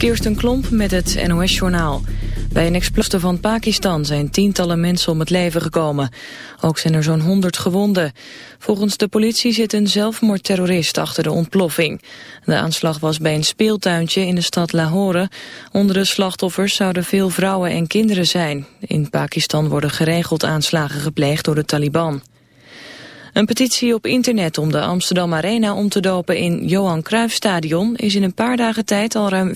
Kirsten Klomp met het NOS-journaal. Bij een explosie van Pakistan zijn tientallen mensen om het leven gekomen. Ook zijn er zo'n 100 gewonden. Volgens de politie zit een zelfmoordterrorist achter de ontploffing. De aanslag was bij een speeltuintje in de stad Lahore. Onder de slachtoffers zouden veel vrouwen en kinderen zijn. In Pakistan worden geregeld aanslagen gepleegd door de Taliban. Een petitie op internet om de Amsterdam Arena om te dopen in Johan Cruijffstadion is in een paar dagen tijd al ruim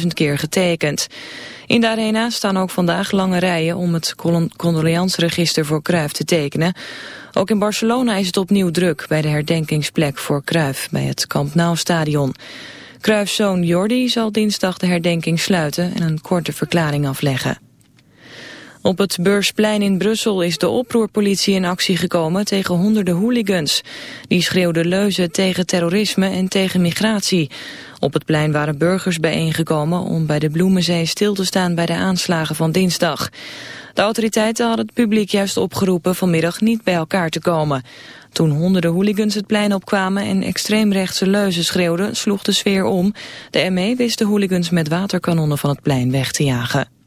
40.000 keer getekend. In de arena staan ook vandaag lange rijen om het condoleansregister voor Cruijff te tekenen. Ook in Barcelona is het opnieuw druk bij de herdenkingsplek voor Cruijff bij het Camp Nou stadion. Cruijffs zoon Jordi zal dinsdag de herdenking sluiten en een korte verklaring afleggen. Op het Beursplein in Brussel is de oproerpolitie in actie gekomen tegen honderden hooligans. Die schreeuwden leuzen tegen terrorisme en tegen migratie. Op het plein waren burgers bijeengekomen om bij de Bloemenzee stil te staan bij de aanslagen van dinsdag. De autoriteiten hadden het publiek juist opgeroepen vanmiddag niet bij elkaar te komen. Toen honderden hooligans het plein opkwamen en extreemrechtse leuzen schreeuwden, sloeg de sfeer om. De ME wist de hooligans met waterkanonnen van het plein weg te jagen.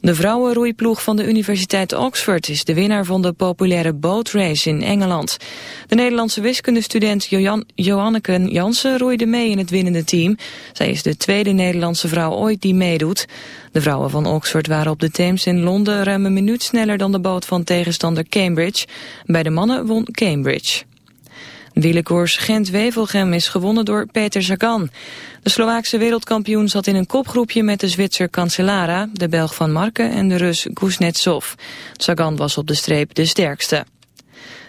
De vrouwenroeiploeg van de Universiteit Oxford is de winnaar van de populaire bootrace in Engeland. De Nederlandse wiskundestudent Johan Jansen roeide mee in het winnende team. Zij is de tweede Nederlandse vrouw ooit die meedoet. De vrouwen van Oxford waren op de Thames in Londen ruim een minuut sneller dan de boot van tegenstander Cambridge. Bij de mannen won Cambridge. Wielenkoers Gent-Wevelgem is gewonnen door Peter Sagan. De Slovaakse wereldkampioen zat in een kopgroepje met de Zwitser Cancellara, de Belg van Marken en de Rus Kuznetsov. Sagan was op de streep de sterkste.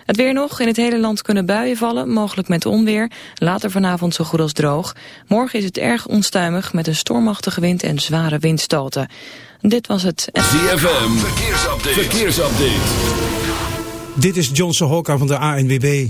Het weer nog. In het hele land kunnen buien vallen, mogelijk met onweer. Later vanavond zo goed als droog. Morgen is het erg onstuimig met een stormachtige wind en zware windstoten. Dit was het... ZFM, verkeersupdate. verkeersupdate. Dit is Johnson Hokka van de ANWB.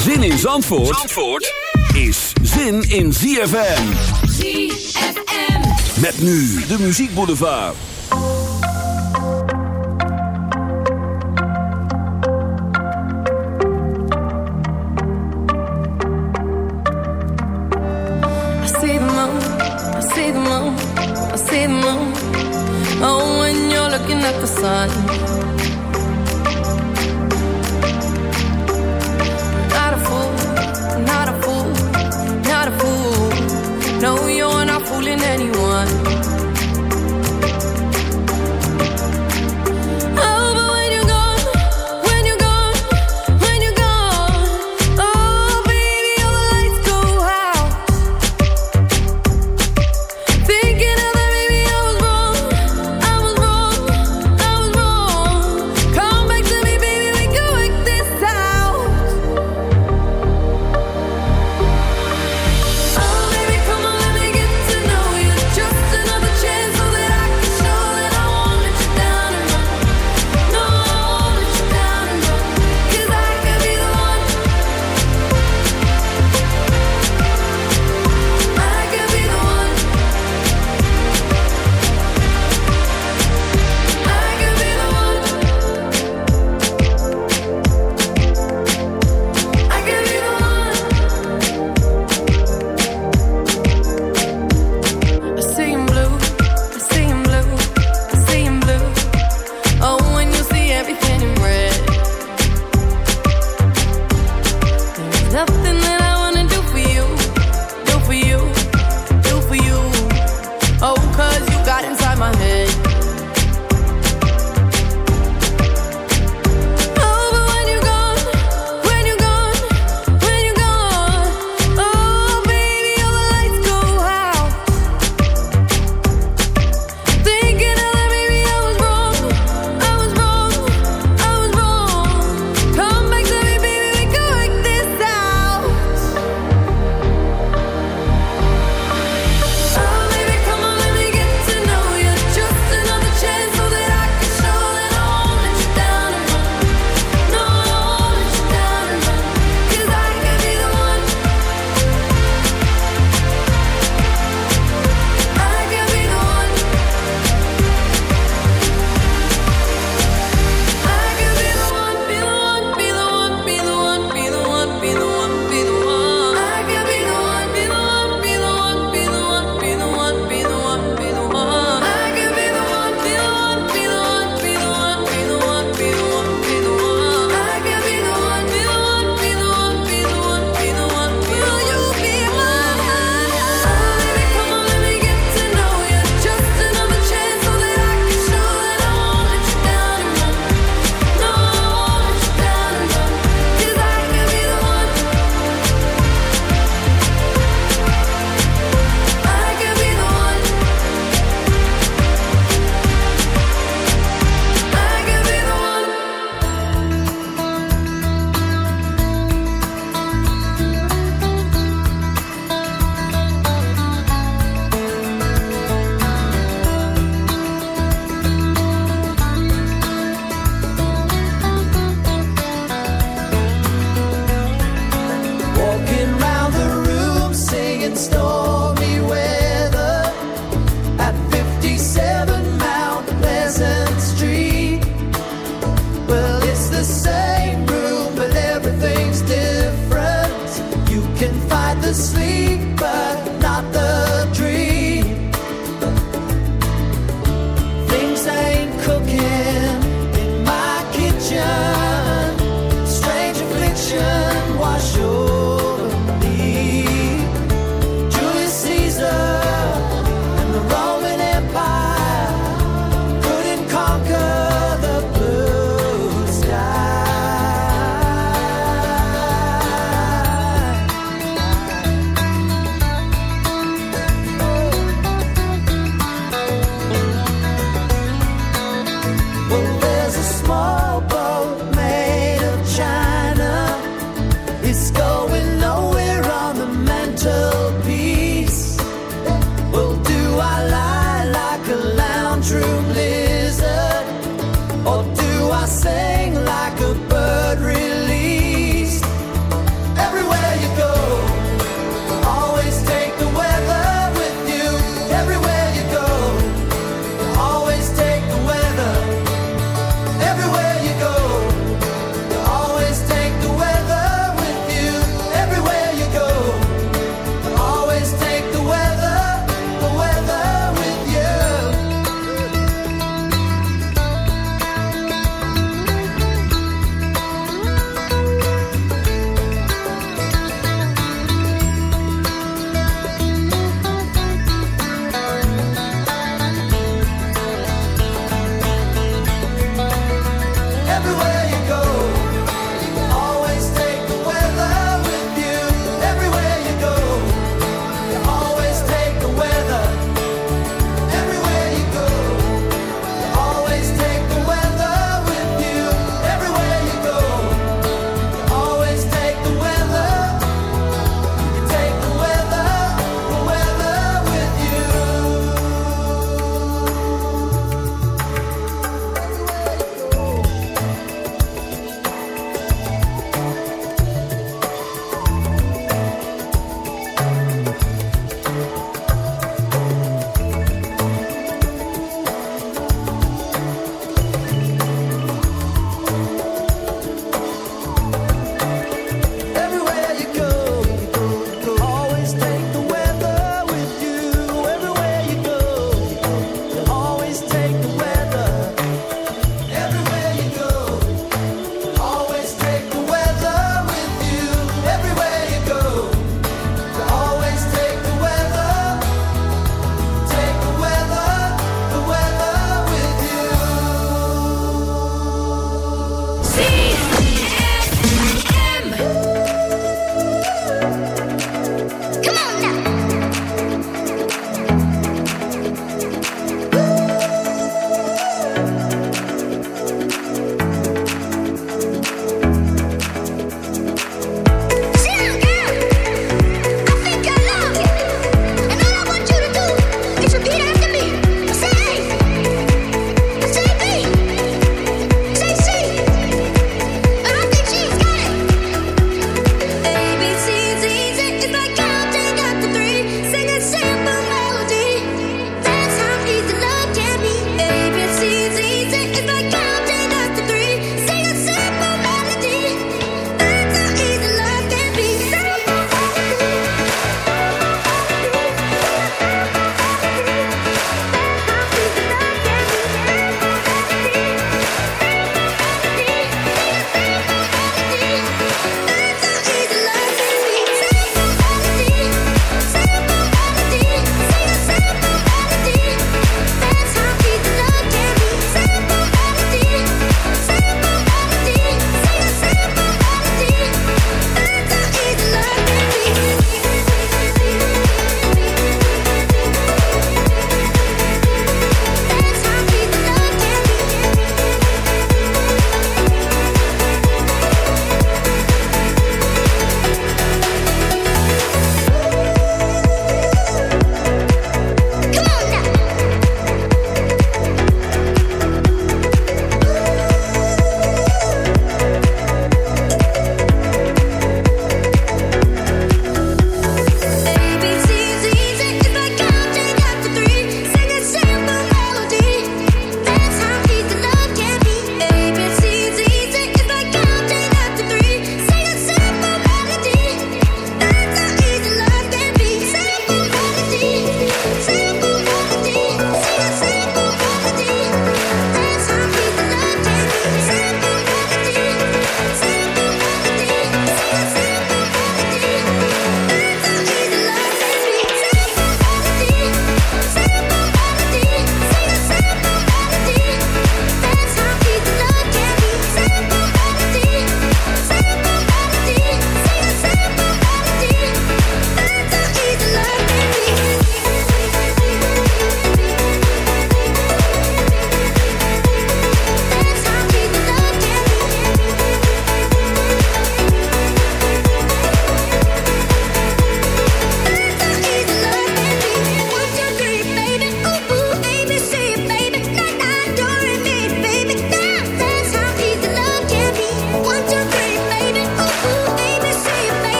Zin in Zandvoort, Zandvoort is zin in ZFM. ZFM. Met nu de muziekboulevard. I see the moon, I see the moon, I see the moon. Oh, when you're looking at the sun.